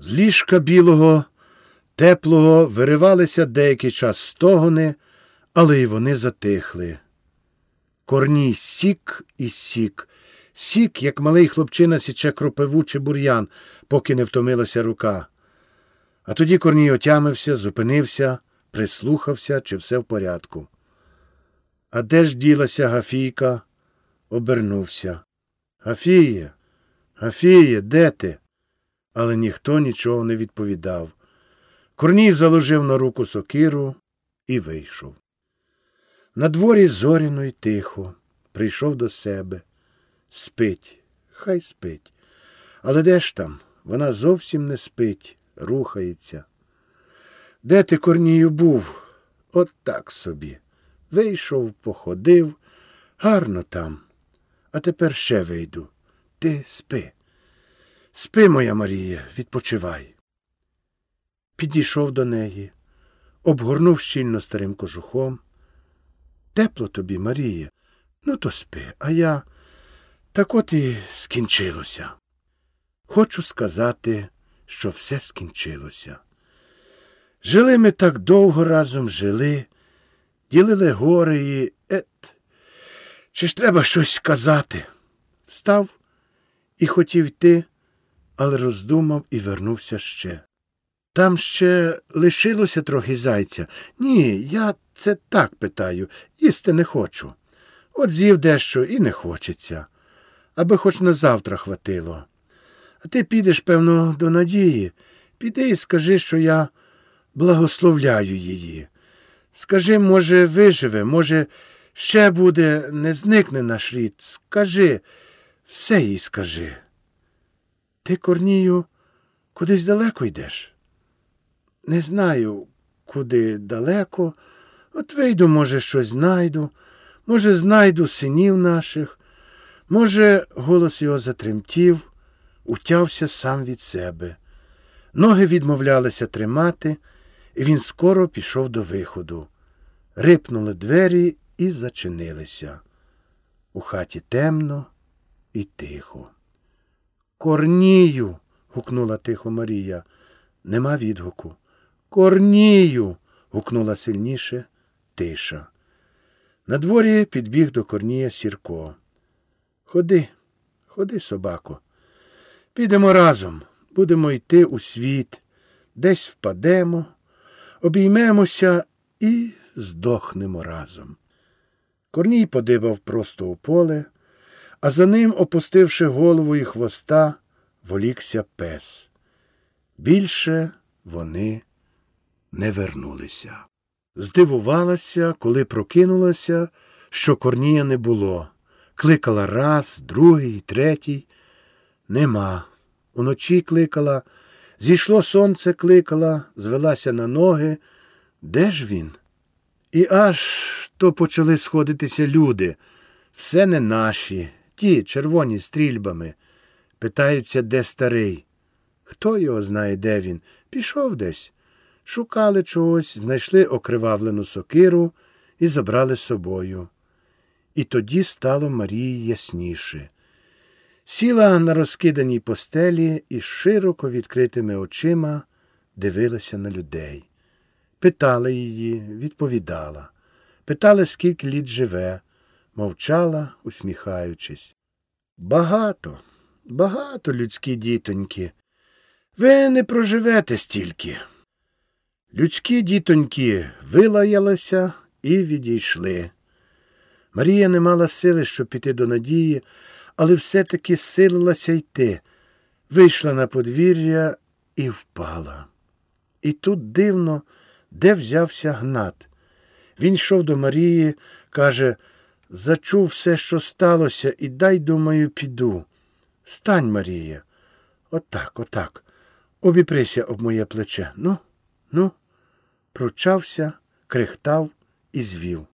З ліжка білого, теплого виривалися деякий час стогони, але й вони затихли. Корній сік і сік, сік, як малий хлопчина січе кропиву чи бур'ян, поки не втомилася рука. А тоді Корній отямився, зупинився, прислухався, чи все в порядку. А де ж ділася Гафійка? Обернувся. Гафіє, Гафіє, де ти? Але ніхто нічого не відповідав. Корній заложив на руку сокиру і вийшов. На дворі зоряно й тихо, прийшов до себе. Спить, хай спить. Але де ж там? Вона зовсім не спить, рухається. Де ти, Корнію, був? От так собі. Вийшов, походив, гарно там. А тепер ще вийду. Ти спи. Спи, моя Марія, відпочивай. Підійшов до неї, обгорнув щільно старим кожухом. Тепло тобі, Марія. Ну, то спи, а я так от і скінчилося. Хочу сказати, що все скінчилося. Жили ми так довго разом жили, ділили гори і ет. Чи ж треба щось сказати? Встав і хотів йти, але роздумав і вернувся ще. Там ще лишилося трохи зайця. Ні, я це так питаю, їсти не хочу. От з'їв дещо і не хочеться, аби хоч на завтра хватило. А ти підеш, певно, до надії. Піди і скажи, що я благословляю її. Скажи, може, виживе, може, ще буде, не зникне наш рід. Скажи, все їй скажи. Ти, Корнію, кудись далеко йдеш? Не знаю, куди далеко. От вийду, може, щось знайду, може, знайду синів наших. Може, голос його затремтів, утявся сам від себе. Ноги відмовлялися тримати, і він скоро пішов до виходу. Рипнули двері і зачинилися. У хаті темно і тихо. Корнію. гукнула тихо Марія. Нема відгуку. Корнію. гукнула сильніше тиша. На дворі підбіг до Корнія Сірко. Ходи, ходи, собако. Підемо разом, будемо йти у світ, десь впадемо, обіймемося і здохнемо разом. Корній подибав просто у поле, а за ним, опустивши голову і хвоста, волікся пес. Більше вони не вернулися. Здивувалася, коли прокинулася, що Корнія не було. Кликала раз, другий, третій. Нема. Уночі кликала, зійшло сонце кликала, звелася на ноги. Де ж він? І аж то почали сходитися люди. Все не наші, ті червоні стрільбами. Питаються, де старий. Хто його знає, де він? Пішов десь. Шукали чогось, знайшли окривавлену сокиру і забрали з собою. І тоді стало Марії ясніше. Сіла на розкиданій постелі і широко відкритими очима дивилася на людей. Питала її, відповідала. Питала, скільки літ живе, мовчала, усміхаючись. Багато, багато людські дітоньки. Ви не проживете стільки. Людські дітоньки вилаялися і відійшли. Марія не мала сили, щоб піти до надії, але все-таки силилася йти. Вийшла на подвір'я і впала. І тут дивно, де взявся гнат. Він йшов до Марії, каже Зачув все, що сталося, і дай, думаю, піду. Стань, Марія. Отак, отак. Обіприся об моє плече. Ну, ну, пручався, крихтав і звів.